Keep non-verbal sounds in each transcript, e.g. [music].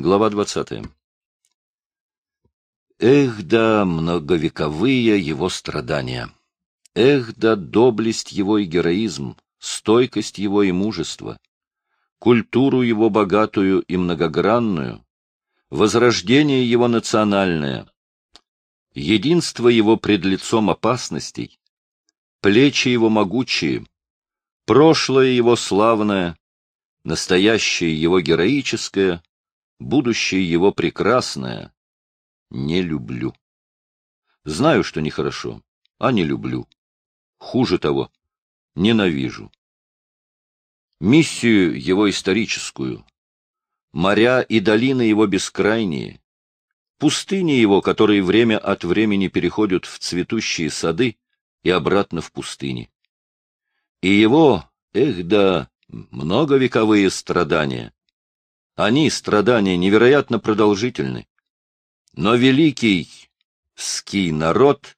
Глава двадцатая. Эх да многовековые его страдания! Эх да доблесть его и героизм, стойкость его и мужество, культуру его богатую и многогранную, возрождение его национальное, единство его пред лицом опасностей, плечи его могучие, прошлое его славное, настоящее его героическое, будущее его прекрасное, не люблю. Знаю, что нехорошо, а не люблю. Хуже того, ненавижу. Миссию его историческую, моря и долины его бескрайние, пустыни его, которые время от времени переходят в цветущие сады и обратно в пустыни. И его, эх да, многовековые страдания, они, страдания, невероятно продолжительны. Но великий ский народ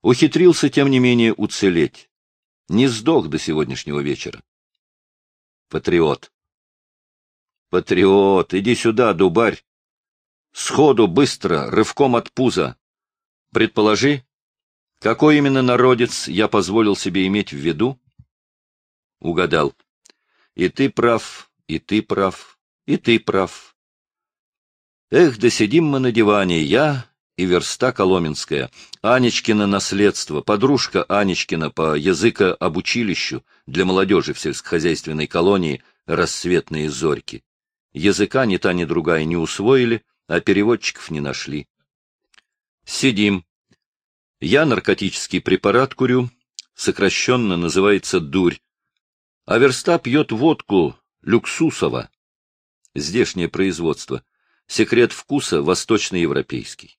ухитрился, тем не менее, уцелеть. Не сдох до сегодняшнего вечера. Патриот. Патриот, иди сюда, дубарь. Сходу, быстро, рывком от пуза. Предположи, какой именно народец я позволил себе иметь в виду? Угадал. И ты прав, и ты прав. И ты прав. Эх, да сидим мы на диване, я и верста Коломенская, Анечкина наследство, подружка Анечкина по языкообучилищу для молодежи в сельскохозяйственной колонии «Рассветные зорьки». Языка ни та, ни другая не усвоили, а переводчиков не нашли. Сидим. Я наркотический препарат курю, сокращенно называется дурь, а верста пьет водку люксусова здешнее производство, секрет вкуса восточноевропейский.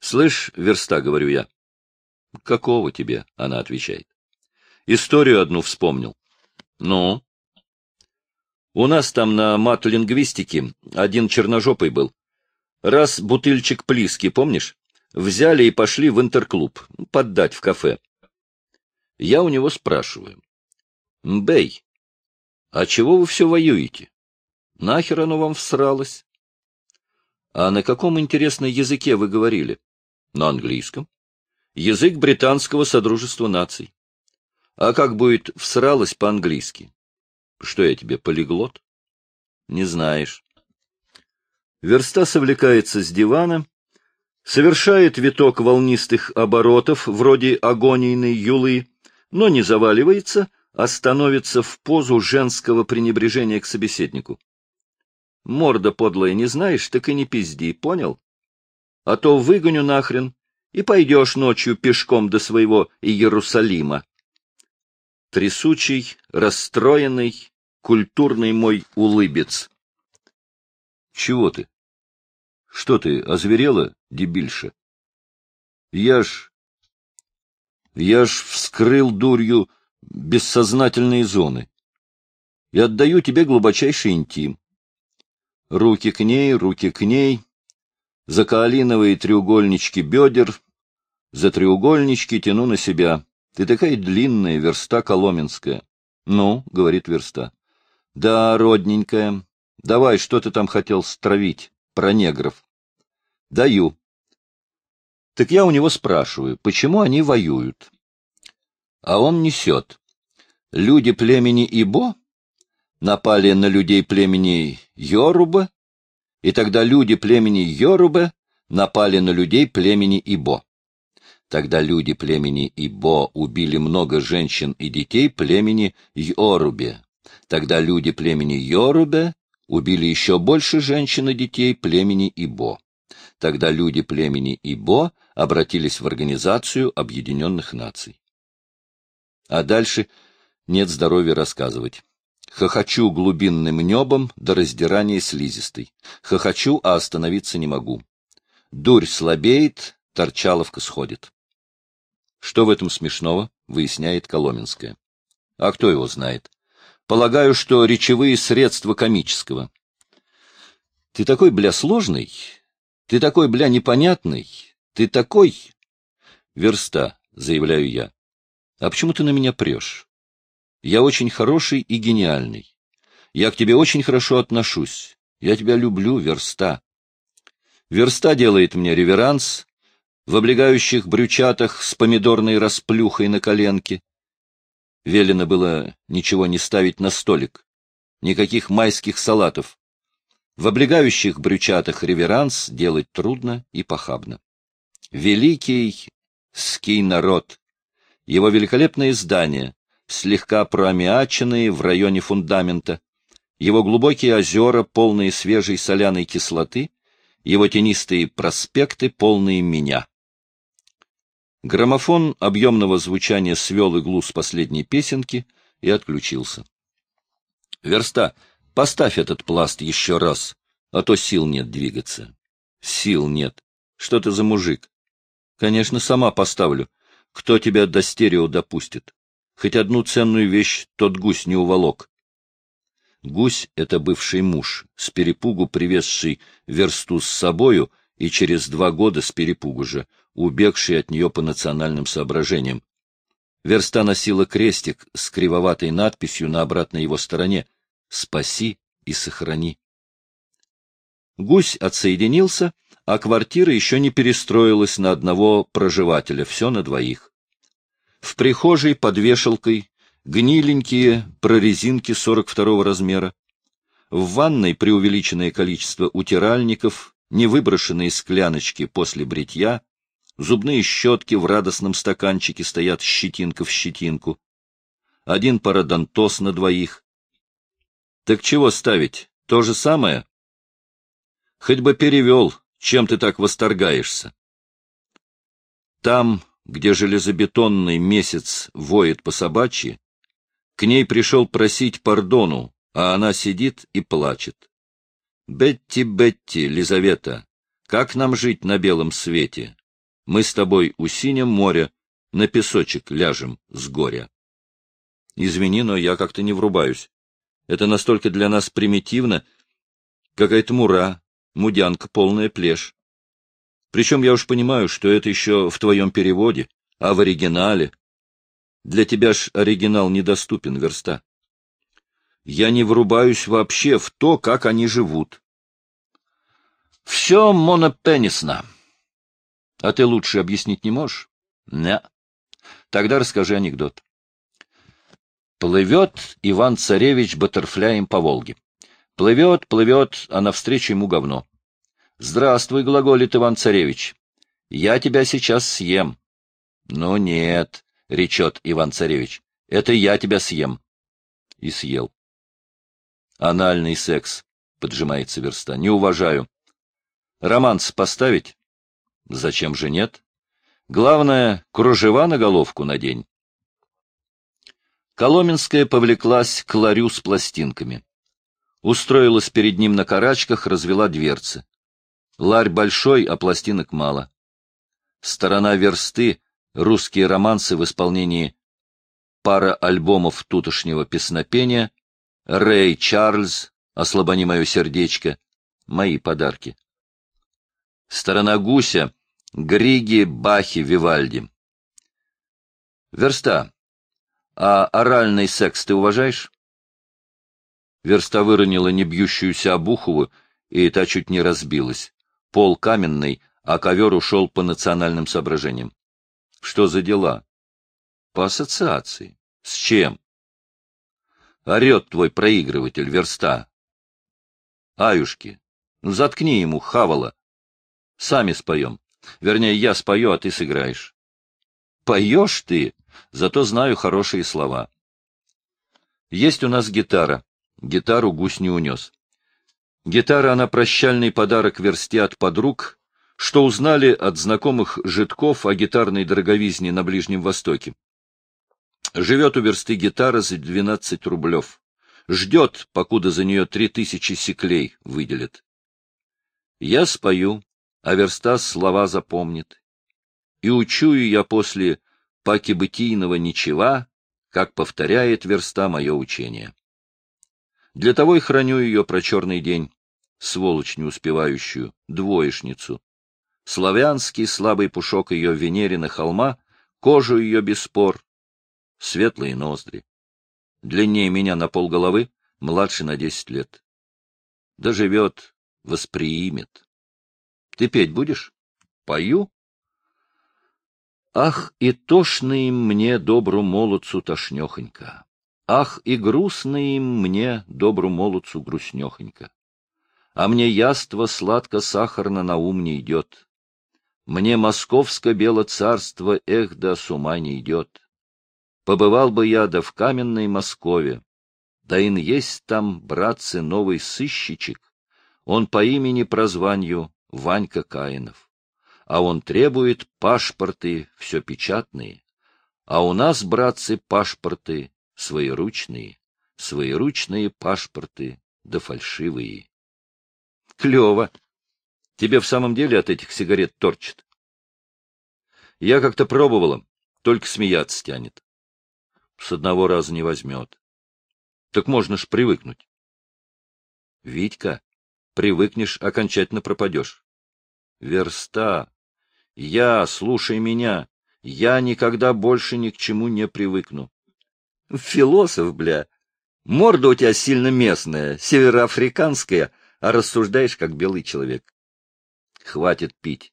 «Слышь, верста, — говорю я. — Какого тебе? — она отвечает. Историю одну вспомнил. Ну? У нас там на мат-лингвистике один черножопый был. Раз бутыльчик плиски, помнишь? Взяли и пошли в интерклуб, поддать в кафе. Я у него спрашиваю. Бей, а чего вы все воюете? Нахер оно вам всралось? А на каком, интересном языке вы говорили? На английском. Язык британского содружества наций. А как будет всралось по-английски? Что я тебе, полиглот? Не знаешь. Верста совлекается с дивана, совершает виток волнистых оборотов, вроде агонийной юлы, но не заваливается, а становится в позу женского пренебрежения к собеседнику. Морда подлая не знаешь, так и не пизди, понял? А то выгоню нахрен, и пойдешь ночью пешком до своего Иерусалима. Трясучий, расстроенный, культурный мой улыбец. Чего ты? Что ты, озверела, дебильша? Я ж... Я ж вскрыл дурью бессознательные зоны и отдаю тебе глубочайший интим. Руки к ней, руки к ней. За каолиновые треугольнички бедер, за треугольнички тяну на себя. Ты такая длинная, верста коломенская. Ну, — говорит верста. Да, родненькая. Давай, что ты там хотел стравить про негров? Даю. Так я у него спрашиваю, почему они воюют? А он несет. Люди племени Ибо напали на людей племени Йоруба, и тогда люди племени Йоруба напали на людей племени Ибо. Тогда люди племени Ибо убили много женщин и детей племени Йорубе. Тогда люди племени Йорубе убили еще больше женщин и детей племени Ибо. Тогда люди племени Ибо обратились в Организацию Объединенных Наций. А дальше нет здоровья рассказывать. Хохочу глубинным небом до раздирания слизистой. Хохочу, а остановиться не могу. Дурь слабеет, торчаловка сходит. Что в этом смешного, выясняет Коломенская. А кто его знает? Полагаю, что речевые средства комического. Ты такой, бля, сложный, ты такой, бля, непонятный, ты такой... Верста, заявляю я. А почему ты на меня прешь? Я очень хороший и гениальный. Я к тебе очень хорошо отношусь. Я тебя люблю, верста. Верста делает мне реверанс в облегающих брючатах с помидорной расплюхой на коленке. Велено было ничего не ставить на столик, никаких майских салатов. В облегающих брючатах реверанс делать трудно и похабно. Великий ский народ, его великолепные здания, слегка проамиаченные в районе фундамента, его глубокие озера, полные свежей соляной кислоты, его тенистые проспекты, полные меня. Граммофон объемного звучания свел иглу с последней песенки и отключился. — Верста, поставь этот пласт еще раз, а то сил нет двигаться. — Сил нет. Что ты за мужик? — Конечно, сама поставлю. Кто тебя до стерео допустит? Хоть одну ценную вещь тот гусь не уволок. Гусь — это бывший муж, с перепугу привезший версту с собою и через два года с перепугу же, убегший от нее по национальным соображениям. Верста носила крестик с кривоватой надписью на обратной его стороне «Спаси и сохрани». Гусь отсоединился, а квартира еще не перестроилась на одного проживателя, все на двоих. В прихожей под вешалкой гниленькие прорезинки 42 размера, в ванной преувеличенное количество утиральников, невыброшенные скляночки после бритья, зубные щетки в радостном стаканчике стоят щетинка в щетинку, один парадонтоз на двоих. Так чего ставить? То же самое? Хоть бы перевел, чем ты так восторгаешься. Там, где железобетонный месяц воет по собачьи, к ней пришел просить пардону, а она сидит и плачет. «Бетти, Бетти, Лизавета, как нам жить на белом свете? Мы с тобой у синем моря на песочек ляжем с горя». Извини, но я как-то не врубаюсь. Это настолько для нас примитивно. Какая-то мура, мудянка, полная плешь. Причем я уж понимаю, что это еще в твоем переводе, а в оригинале для тебя ж оригинал недоступен, верста. Я не врубаюсь вообще в то, как они живут. Все монопенисно. А ты лучше объяснить не можешь? Не. Тогда расскажи анекдот. Плывет Иван-царевич баттерфляем по Волге. Плывет, плывет, а навстречу ему говно. Здравствуй, глаголит Иван-царевич. Я тебя сейчас съем. Ну нет, — речет Иван-царевич. — Это я тебя съем. И съел. Анальный секс, — поджимается верста. — Не уважаю. Романс поставить? Зачем же нет? Главное, кружева на головку надень. Коломенская повлеклась к ларю с пластинками. Устроилась перед ним на карачках, развела дверцы. Ларь большой, а пластинок мало. Сторона версты русские романсы в исполнении пара альбомов тутошнего песнопения, Рэй Чарльз, «Ослабони мое сердечко», мои подарки. Сторона гуся, Григи, Бахи, Вивальди. Верста, а оральный секс ты уважаешь? Верста выронила небьющуюся обухову, и та чуть не разбилась. Пол каменный, а ковер ушел по национальным соображениям. Что за дела? По ассоциации. С чем? Орет твой проигрыватель, верста. Аюшки, ну заткни ему, хавала. Сами споем. Вернее, я спою, а ты сыграешь. Поешь ты, зато знаю хорошие слова. Есть у нас гитара. Гитару гусь не унес. Гитара, она прощальный подарок версте от подруг, что узнали от знакомых житков о гитарной дороговизне на Ближнем Востоке. Живет у версты гитара за 12 рублев. Ждет, покуда за нее три тысячи секлей выделят. Я спою, а верста слова запомнит. И учую я после пакибытийного ничего, как повторяет верста мое учение. Для того и храню ее про черный день, сволочь не успевающую, двоечницу, славянский слабый пушок ее Венерина холма, кожу ее без спор, светлые ноздри. Длиннее меня на полголовы, младше на десять лет. Доживет, восприимет. Ты петь будешь? Пою? Ах, и тошно им мне, добру молодцу, тошнехонько. Ах, и грустно им мне, добру молодцу, грустнехонько. А мне яство сладко-сахарно на ум не идет. Мне московское бело царство, эх, да с ума не идет. Побывал бы я да в каменной Москове, да ин есть там, братцы, новый сыщичек, он по имени прозванию Ванька Каинов. А он требует пашпорты все печатные, а у нас, братцы, пашпорты своеручные, своеручные пашпорты да фальшивые. Клево. Тебе в самом деле от этих сигарет торчит? Я как-то пробовала, только смеяться тянет. С одного раза не возьмет. Так можно ж привыкнуть. Витька, привыкнешь, окончательно пропадешь. Верста. Я, слушай меня, я никогда больше ни к чему не привыкну. Философ, бля. Морда у тебя сильно местная, североафриканская, а рассуждаешь как белый человек. Хватит пить.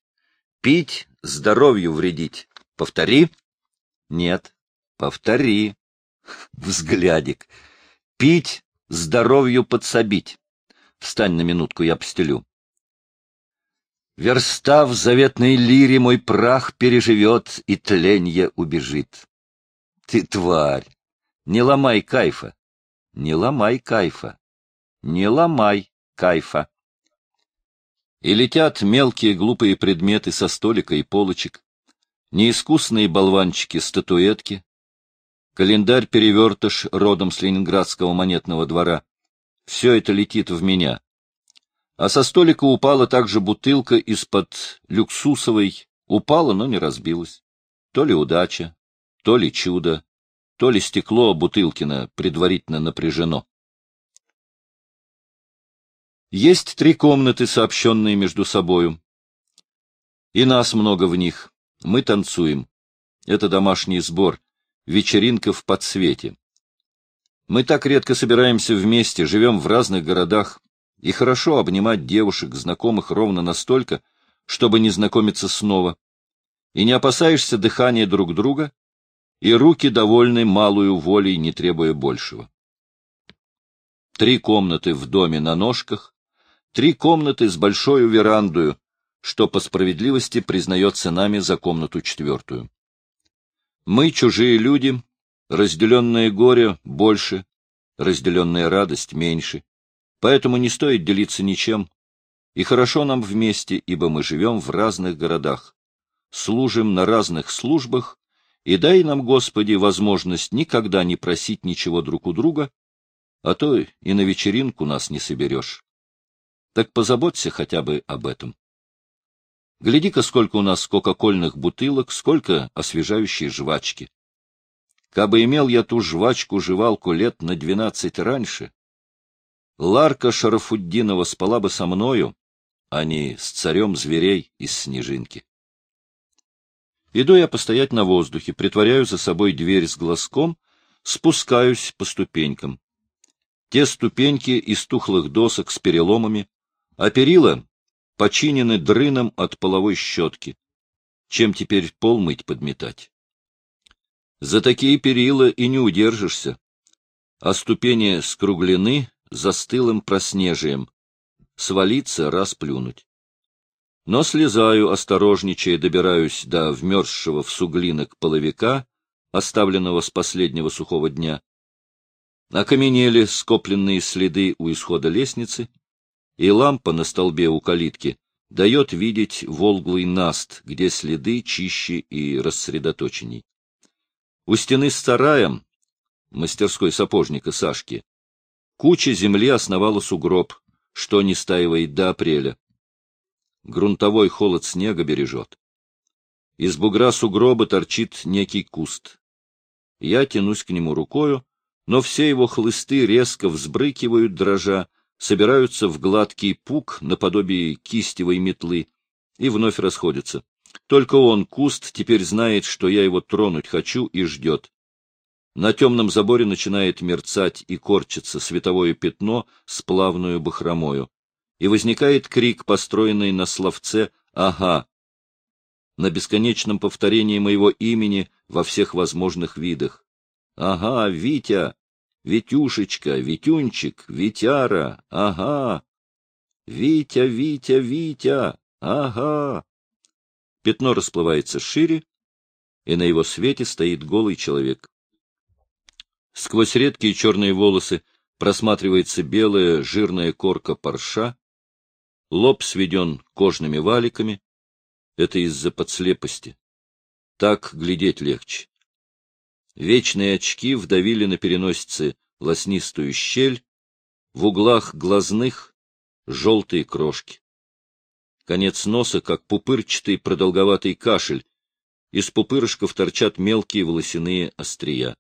Пить — здоровью вредить. Повтори. Нет. Повтори. [laughs] Взглядик. Пить — здоровью подсобить. Встань на минутку, я постелю. Верста в заветной лире мой прах переживет, и тленье убежит. Ты тварь! Не ломай кайфа! Не ломай кайфа! Не ломай кайфа! И летят мелкие глупые предметы со столика и полочек, неискусные болванчики-статуэтки, календарь-перевертыш родом с ленинградского монетного двора. Все это летит в меня. А со столика упала также бутылка из-под люксусовой, упала, но не разбилась. То ли удача, то ли чудо, то ли стекло Бутылкина предварительно напряжено. Есть три комнаты, сообщенные между собою. И нас много в них. Мы танцуем. Это домашний сбор, вечеринка в подсвете. Мы так редко собираемся вместе, живем в разных городах, и хорошо обнимать девушек, знакомых ровно настолько, чтобы не знакомиться снова. И не опасаешься дыхания друг друга, и руки довольны малую волей, не требуя большего. Три комнаты в доме на ножках, Три комнаты с большой верандою, что по справедливости признается нами за комнату четвертую. Мы чужие люди, разделенное горе больше, разделенная радость меньше, поэтому не стоит делиться ничем, и хорошо нам вместе, ибо мы живем в разных городах, служим на разных службах, и дай нам, Господи, возможность никогда не просить ничего друг у друга, а то и на вечеринку нас не соберешь. Так позаботься хотя бы об этом. Гляди-ка, сколько у нас кока-кольных бутылок, сколько освежающей жвачки. Кабы имел я ту жвачку-жевалку лет на двенадцать раньше, Ларка Шарафуддинова спала бы со мною, а не с царем зверей из снежинки. Иду я постоять на воздухе, притворяю за собой дверь с глазком, спускаюсь по ступенькам. Те ступеньки из тухлых досок с переломами, а перила починены дрыном от половой щетки. Чем теперь пол мыть подметать? За такие перила и не удержишься. А ступени скруглены застылым проснежием. Свалиться, расплюнуть. Но слезаю, осторожничая, добираюсь до вмерзшего в суглинок половика, оставленного с последнего сухого дня. Окаменели скопленные следы у исхода лестницы — и лампа на столбе у калитки дает видеть волглый наст, где следы чище и рассредоточенней. У стены с сараем, мастерской сапожника Сашки, куча земли основала сугроб, что не стаивает до апреля. Грунтовой холод снега бережет. Из бугра сугроба торчит некий куст. Я тянусь к нему рукою, но все его хлысты резко взбрыкивают, дрожа, собираются в гладкий пук наподобие кистевой метлы и вновь расходятся. Только он, куст, теперь знает, что я его тронуть хочу и ждет. На темном заборе начинает мерцать и корчиться световое пятно с плавную бахромою. И возникает крик, построенный на словце «Ага!» на бесконечном повторении моего имени во всех возможных видах. «Ага, Витя! Витюшечка! Витюнчик! Витяра! Ага! Витя, Витя, Витя! Ага!» Пятно расплывается шире, и на его свете стоит голый человек. Сквозь редкие черные волосы просматривается белая жирная корка парша, лоб сведен кожными валиками. Это из-за подслепости. Так глядеть легче. Вечные очки вдавили на переносице лоснистую щель, в углах глазных желтые крошки. Конец носа, как пупырчатый продолговатый кашель, из пупырышков торчат мелкие волосяные острия.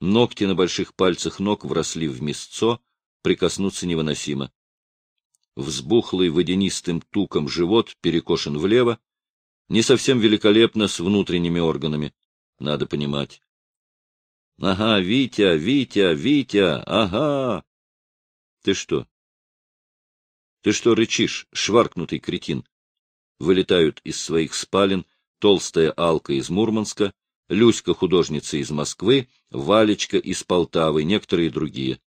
Ногти на больших пальцах ног вросли в мясцо, прикоснуться невыносимо. Взбухлый водянистым туком живот перекошен влево, не совсем великолепно с внутренними органами, надо понимать. — Ага, Витя, Витя, Витя, ага! Ты что? Ты что рычишь, шваркнутый кретин? Вылетают из своих спален толстая Алка из Мурманска, Люська художница из Москвы, Валечка из Полтавы, некоторые другие.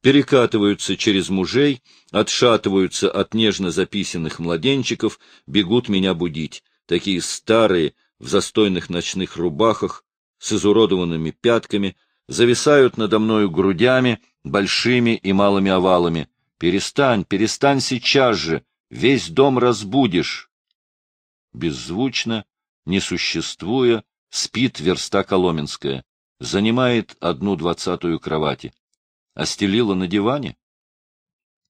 Перекатываются через мужей, отшатываются от нежно записанных младенчиков, бегут меня будить, такие старые, в застойных ночных рубахах, с изуродованными пятками, зависают надо мною грудями, большими и малыми овалами. Перестань, перестань сейчас же, весь дом разбудишь. Беззвучно, не существуя, Спит верста Коломенская, занимает одну двадцатую кровати. Остелила на диване?